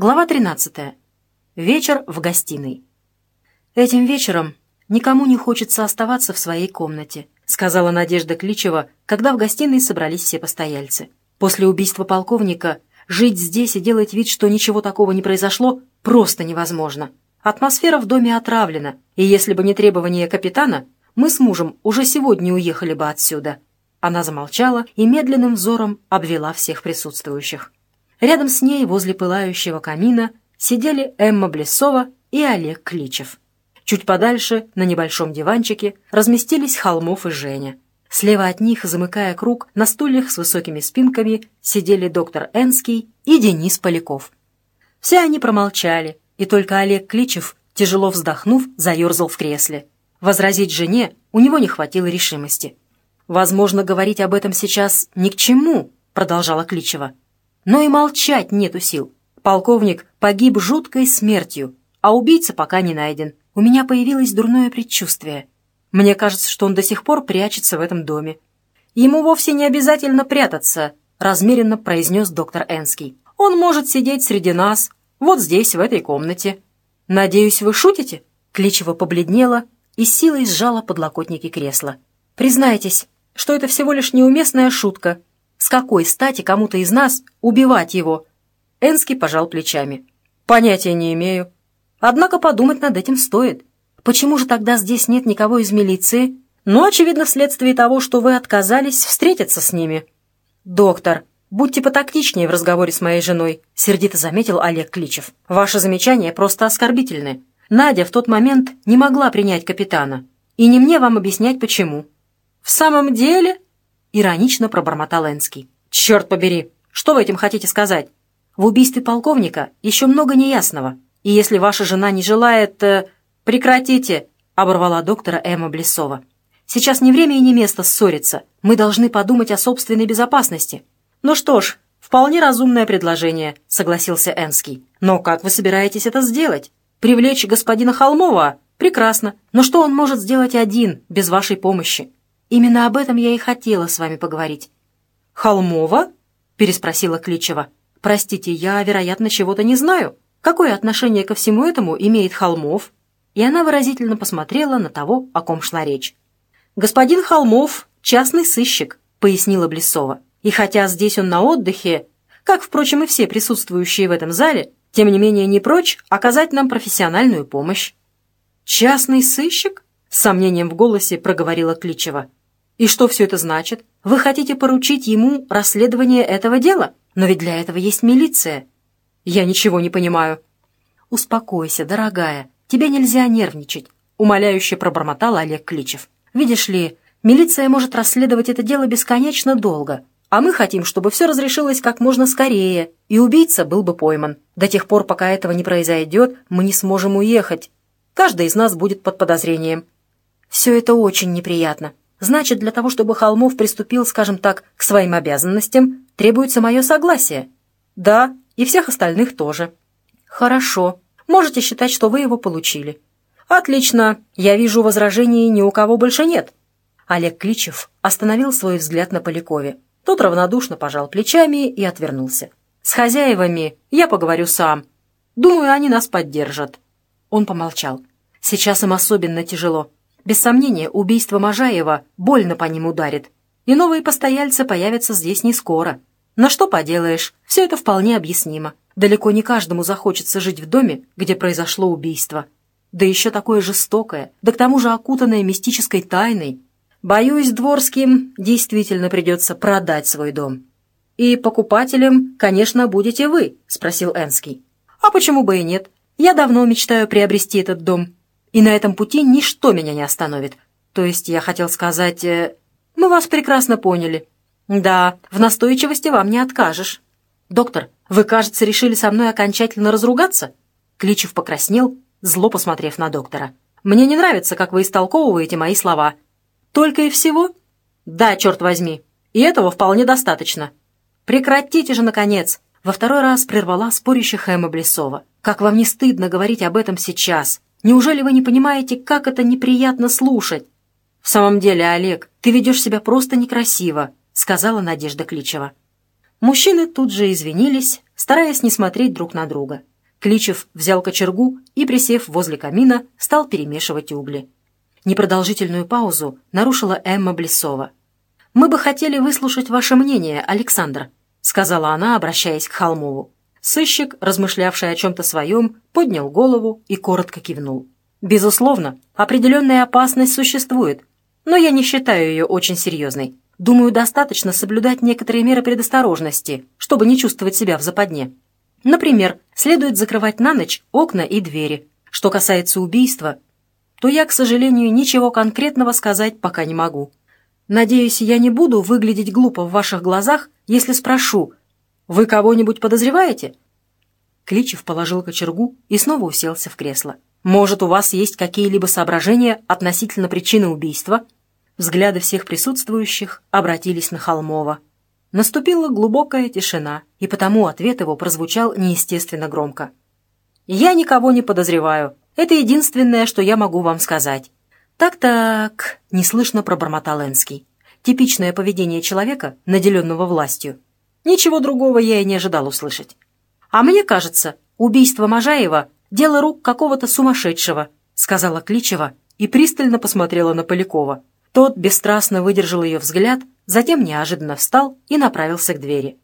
Глава 13. Вечер в гостиной. «Этим вечером никому не хочется оставаться в своей комнате», сказала Надежда Кличева, когда в гостиной собрались все постояльцы. «После убийства полковника жить здесь и делать вид, что ничего такого не произошло, просто невозможно. Атмосфера в доме отравлена, и если бы не требования капитана, мы с мужем уже сегодня уехали бы отсюда». Она замолчала и медленным взором обвела всех присутствующих. Рядом с ней, возле пылающего камина, сидели Эмма Блесова и Олег Кличев. Чуть подальше, на небольшом диванчике, разместились Холмов и Женя. Слева от них, замыкая круг, на стульях с высокими спинками сидели доктор Энский и Денис Поляков. Все они промолчали, и только Олег Кличев, тяжело вздохнув, заерзал в кресле. Возразить жене у него не хватило решимости. «Возможно, говорить об этом сейчас ни к чему», — продолжала Кличева. Но и молчать нету сил. Полковник погиб жуткой смертью, а убийца пока не найден. У меня появилось дурное предчувствие. Мне кажется, что он до сих пор прячется в этом доме. Ему вовсе не обязательно прятаться, размеренно произнес доктор Энский. Он может сидеть среди нас, вот здесь, в этой комнате. Надеюсь, вы шутите? Кличева побледнела и силой сжала подлокотники кресла. Признайтесь, что это всего лишь неуместная шутка, с какой стати кому-то из нас убивать его? Энский пожал плечами. Понятия не имею. Однако подумать над этим стоит. Почему же тогда здесь нет никого из милиции? Ну, очевидно, вследствие того, что вы отказались встретиться с ними. Доктор, будьте потактичнее в разговоре с моей женой, сердито заметил Олег Кличев. Ваши замечания просто оскорбительны. Надя в тот момент не могла принять капитана. И не мне вам объяснять, почему. В самом деле, — иронично пробормотал Энский. «Черт побери! Что вы этим хотите сказать? В убийстве полковника еще много неясного. И если ваша жена не желает... Э, прекратите!» — оборвала доктора Эмма Блесова. «Сейчас не время и не место ссориться. Мы должны подумать о собственной безопасности». «Ну что ж, вполне разумное предложение», — согласился Энский. «Но как вы собираетесь это сделать? Привлечь господина Холмова? Прекрасно. Но что он может сделать один, без вашей помощи?» Именно об этом я и хотела с вами поговорить». «Холмова?» — переспросила Кличева. «Простите, я, вероятно, чего-то не знаю. Какое отношение ко всему этому имеет Холмов?» И она выразительно посмотрела на того, о ком шла речь. «Господин Холмов — частный сыщик», — пояснила Блесова. «И хотя здесь он на отдыхе, как, впрочем, и все присутствующие в этом зале, тем не менее не прочь оказать нам профессиональную помощь». «Частный сыщик?» — с сомнением в голосе проговорила Кличева. И что все это значит? Вы хотите поручить ему расследование этого дела? Но ведь для этого есть милиция. Я ничего не понимаю. Успокойся, дорогая. Тебе нельзя нервничать, умоляюще пробормотал Олег Кличев. Видишь ли, милиция может расследовать это дело бесконечно долго, а мы хотим, чтобы все разрешилось как можно скорее, и убийца был бы пойман. До тех пор, пока этого не произойдет, мы не сможем уехать. Каждый из нас будет под подозрением. Все это очень неприятно. Значит, для того, чтобы Холмов приступил, скажем так, к своим обязанностям, требуется мое согласие. Да, и всех остальных тоже. Хорошо. Можете считать, что вы его получили. Отлично. Я вижу, возражений ни у кого больше нет. Олег Кличев остановил свой взгляд на Полякове. Тот равнодушно пожал плечами и отвернулся. «С хозяевами я поговорю сам. Думаю, они нас поддержат». Он помолчал. «Сейчас им особенно тяжело. Без сомнения, убийство Можаева больно по ним ударит, и новые постояльцы появятся здесь не скоро. Но что поделаешь, все это вполне объяснимо. Далеко не каждому захочется жить в доме, где произошло убийство. Да еще такое жестокое, да к тому же окутанное мистической тайной. Боюсь, Дворским действительно придется продать свой дом. «И покупателем, конечно, будете вы», — спросил Энский. «А почему бы и нет? Я давно мечтаю приобрести этот дом и на этом пути ничто меня не остановит. То есть я хотел сказать... Э, мы вас прекрасно поняли. Да, в настойчивости вам не откажешь. Доктор, вы, кажется, решили со мной окончательно разругаться? Кличев покраснел, зло посмотрев на доктора. Мне не нравится, как вы истолковываете мои слова. Только и всего? Да, черт возьми. И этого вполне достаточно. Прекратите же, наконец. Во второй раз прервала спорящих Эмма Блесова. Как вам не стыдно говорить об этом сейчас? Неужели вы не понимаете, как это неприятно слушать?» «В самом деле, Олег, ты ведешь себя просто некрасиво», — сказала Надежда Кличева. Мужчины тут же извинились, стараясь не смотреть друг на друга. Кличев взял кочергу и, присев возле камина, стал перемешивать угли. Непродолжительную паузу нарушила Эмма Блесова. «Мы бы хотели выслушать ваше мнение, Александр», — сказала она, обращаясь к Холмову. Сыщик, размышлявший о чем-то своем, поднял голову и коротко кивнул. «Безусловно, определенная опасность существует, но я не считаю ее очень серьезной. Думаю, достаточно соблюдать некоторые меры предосторожности, чтобы не чувствовать себя в западне. Например, следует закрывать на ночь окна и двери. Что касается убийства, то я, к сожалению, ничего конкретного сказать пока не могу. Надеюсь, я не буду выглядеть глупо в ваших глазах, если спрошу, вы кого-нибудь подозреваете?» Кличев положил кочергу и снова уселся в кресло. «Может, у вас есть какие-либо соображения относительно причины убийства?» Взгляды всех присутствующих обратились на Холмова. Наступила глубокая тишина, и потому ответ его прозвучал неестественно громко. «Я никого не подозреваю. Это единственное, что я могу вам сказать». «Так-так», — неслышно пробормотал Энский. «Типичное поведение человека, наделенного властью. Ничего другого я и не ожидал услышать. А мне кажется, убийство Можаева — дело рук какого-то сумасшедшего», — сказала Кличева и пристально посмотрела на Полякова. Тот бесстрастно выдержал ее взгляд, затем неожиданно встал и направился к двери.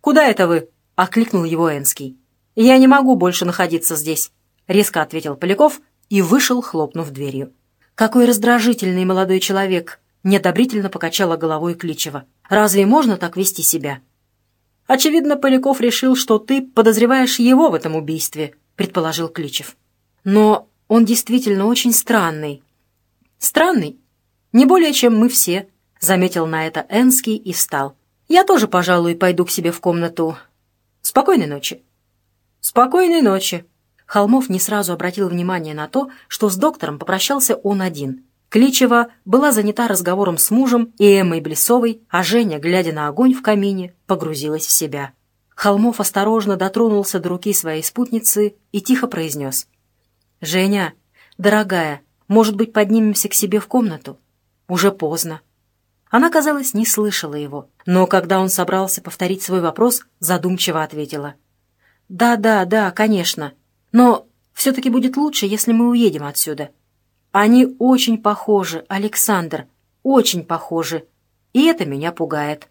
«Куда это вы?» — окликнул его Энский. «Я не могу больше находиться здесь», — резко ответил Поляков и вышел, хлопнув дверью. «Какой раздражительный молодой человек!» — неодобрительно покачала головой Кличева. «Разве можно так вести себя?» «Очевидно, Поляков решил, что ты подозреваешь его в этом убийстве», — предположил Кличев. «Но он действительно очень странный». «Странный? Не более, чем мы все», — заметил на это Энский и встал. «Я тоже, пожалуй, пойду к себе в комнату. Спокойной ночи». «Спокойной ночи». Холмов не сразу обратил внимание на то, что с доктором попрощался он один. Кличева была занята разговором с мужем и Эммой Блесовой, а Женя, глядя на огонь в камине, погрузилась в себя. Холмов осторожно дотронулся до руки своей спутницы и тихо произнес. «Женя, дорогая, может быть, поднимемся к себе в комнату?» Уже поздно. Она, казалось, не слышала его, но когда он собрался повторить свой вопрос, задумчиво ответила. «Да, да, да, конечно. Но все-таки будет лучше, если мы уедем отсюда. Они очень похожи, Александр, очень похожи, и это меня пугает».